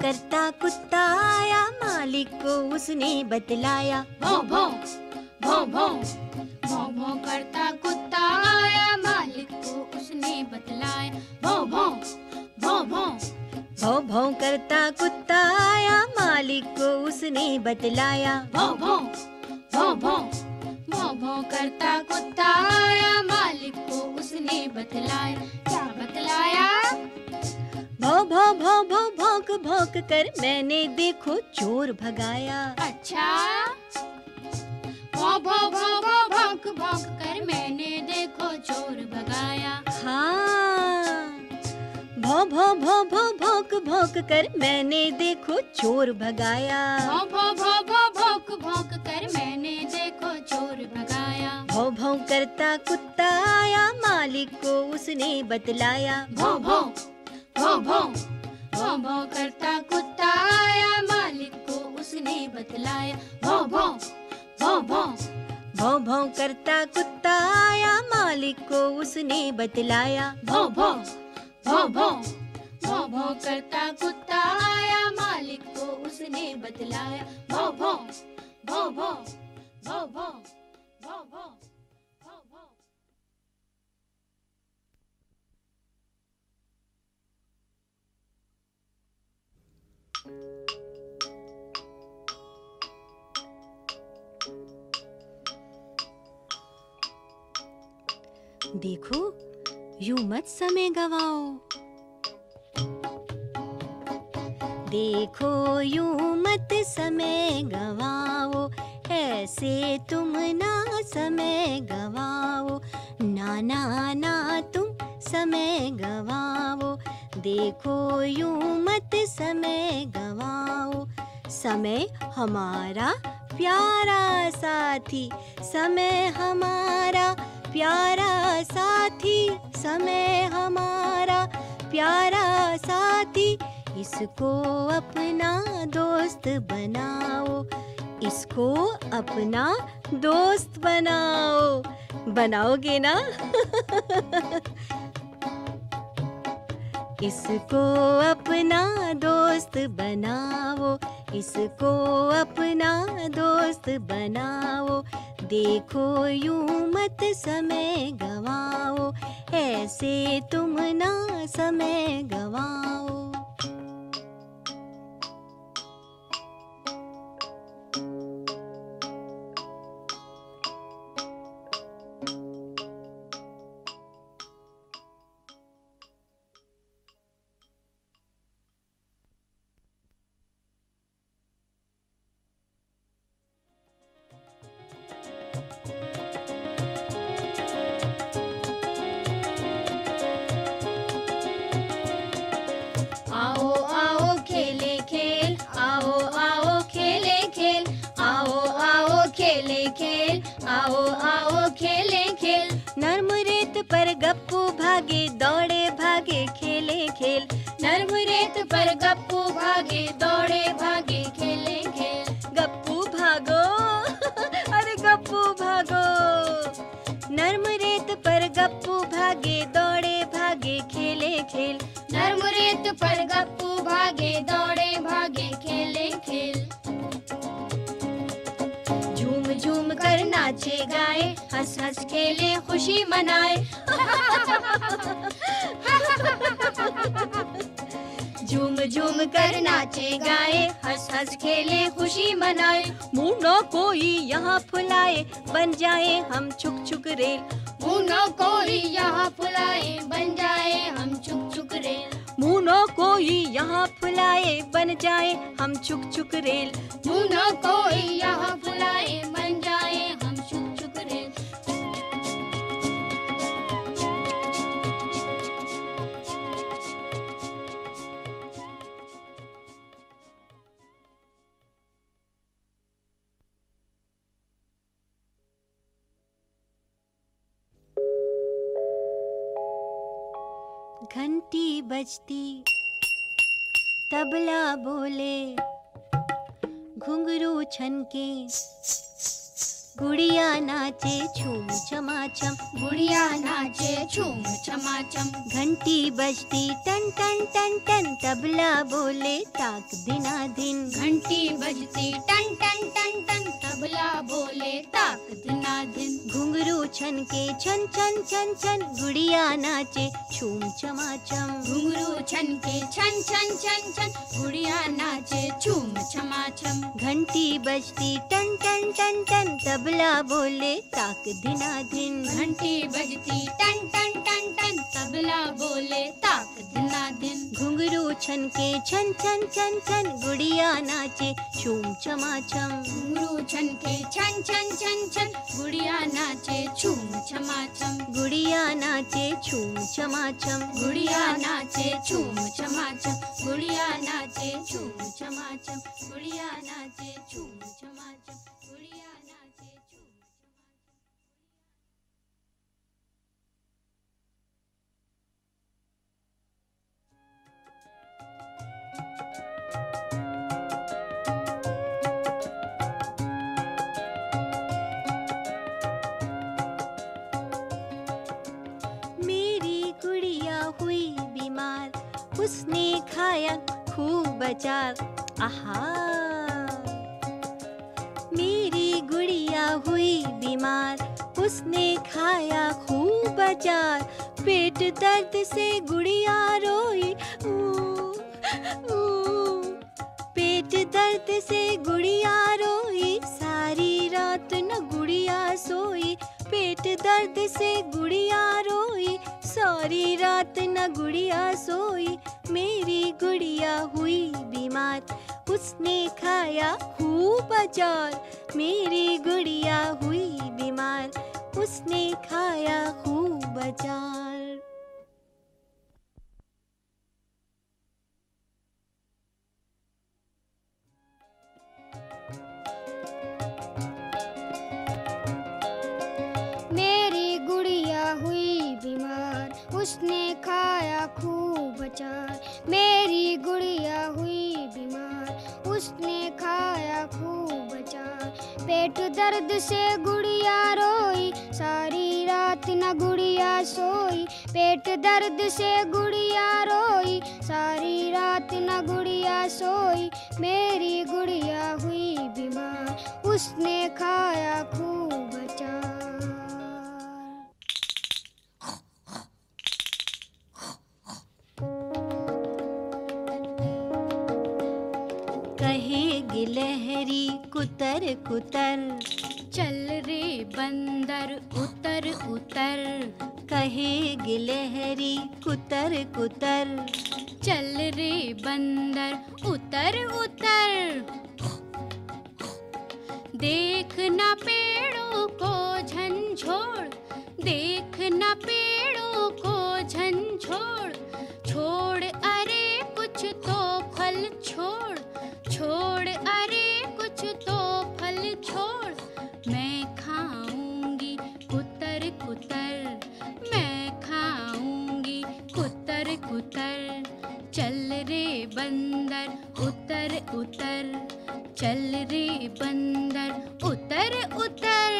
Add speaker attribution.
Speaker 1: करता कुत्ता आया मालिक को उसने बतलाया
Speaker 2: भौं भौं भौं भौं भौं भौं करता कुत्ता आया मालिक को उसने बतलाया भौं भौं भौं भौं
Speaker 1: भौं करता कुत्ता आया मालिक को उसने बतलाया
Speaker 2: भौं बतलाया क्या बतलाया
Speaker 1: भौं भौं भौं भौं भौंक भौंक कर मैंने देखो चोर भगाया
Speaker 2: अच्छा भौं भौं भौं भौं भौंक भौंक कर मैंने देखो चोर भगाया
Speaker 1: हाँ भौं भौं भौं भौं भौंक भौंक कर मैंने देखो चोर भगाया
Speaker 2: भौं भौं भौं भौं भौंक भौंक
Speaker 1: भौं भौं करता कुत्ता आया मालिक को उसने बतलाया।
Speaker 2: भौं भौं भौं भौं भौं भौं करता कुत्ता आया मालिक को उसने बतलाया। भौं भौं भौं भौं
Speaker 1: भौं भौं करता कुत्ता आया मालिक को उसने बतलाया।
Speaker 2: भौं भौं भौं भौं भौं भौं करता कुत्ता आया मालिक को उसने बतलाया। भौं भौं भौं भौं भौं
Speaker 1: देखो, यूँ मत समय गवाओ। देखो, यूँ मत समय गवाओ, ऐसे तुम ना समय गवाओ। ना ना ना तुम समय गवाओ। देखो, यूँ मत समय गवाओ। समय हमारा प्यारा साथी, समय हमारा प्यारा साथी, समय हमारा। प्यारा साथी, इसको अपना दोस्त बनाओ। इसको अपना दोस्त बनाओ। बनाओगे ना? इसको अपना दोस्त बनाओ। इसको अपना दोस्त बनाओ। देखो यूँ मत समय गवाओ ऐसे तुम ना समय गवाओ। दौड़े भागे खेले खेल।
Speaker 2: नर्म रेत पर गप्पू
Speaker 1: नाचे गाए हंस हंस खेले खुशी मनाए। झूम झूम कर नाचे गाए हंस हंस खेले खुशी मनाए। मुँह न कोई यहाँ फुलाए बन जाए हम छुक छुक रेल।
Speaker 2: मुँह न कोई यहाँ फुलाए बन जाए हम चुक छुक रेल।
Speaker 1: मुँह न कोई यहाँ फुलाए बन जाए हम छुक छुक रेल।
Speaker 2: मुँह न कोई यहाँ
Speaker 1: घंटी बजती। तबला बोले घुंघरू छनके। गुड़िया नाचे छूम छमाछम।
Speaker 2: गुड़िया नाचे छूम छमाछम।
Speaker 1: घंटी बजती टन टन टन टन तबला बोले ताक दिना दिन।
Speaker 2: घंटी बजती टन टन टन टन तबला बोले ताक दिना दिन।
Speaker 1: घुंघरू छन के छन छन छन छन गुड़िया नाचे छूम चमा चम
Speaker 2: घुंघरू छन के छन छन छन छन गुड़िया नाचे छूम चमा चम
Speaker 1: घंटी बजती टन टन टन टन तबला बोले ताक दिना दिन।
Speaker 2: घंटी बजती टन टन टन टन तबला बोले ताक
Speaker 1: छन के छन छन छन छन गुड़िया नाचे छूम छमाछम
Speaker 2: घुंघरू छन के छन छन छन छन गुड़िया नाचे छूम छमाछम
Speaker 1: गुड़िया नाचे छूम छमाछम
Speaker 2: गुड़िया नाचे छूम छमाछम गुड़िया नाचे छूम छमाछम गुड़िया नाचे छूम छमाछम गुड़िया नाचे
Speaker 1: अचार आहा। मेरी गुड़िया हुई बीमार, उसने खाया खूब अचार। पेट दर्द से गुड़िया रोई। पेट दर्द से गुड़िया रोई। सारी रात न गुड़िया सोई। पेट दर्द से गुड़िया रोई सारी रात न गुड़िया सोई, मेरी गुड़िया हुई बीमार। उसने खाया खूब अचार, मेरी गुड़िया हुई बीमार। उसने खाया खूब अचार।
Speaker 3: उसने खाया खूब अचार, मेरी गुड़िया हुई बीमार। उसने खाया खूब अचार, पेट दर्द से गुड़िया रोई, सारी रात न गुड़िया सोई। पेट दर्द से गुड़िया रोई, सारी रात न गुड़िया सोई, मेरी गुड़िया हुई बीमार। उसने खाया खूब अचार।
Speaker 1: कहे गिलहरी कुतर कुतर।
Speaker 2: चल रे बंदर उतर उतर,
Speaker 1: कहे गिलहरी कुतर कुतर।
Speaker 2: चल रे बंदर उतर उतर, देखना पेड़ों को झंझोड़, देखना पेड़ों को झंझोड़। छोड़ अरे कुछ तो फल छोड़ चल रे बंदर उतर उतर।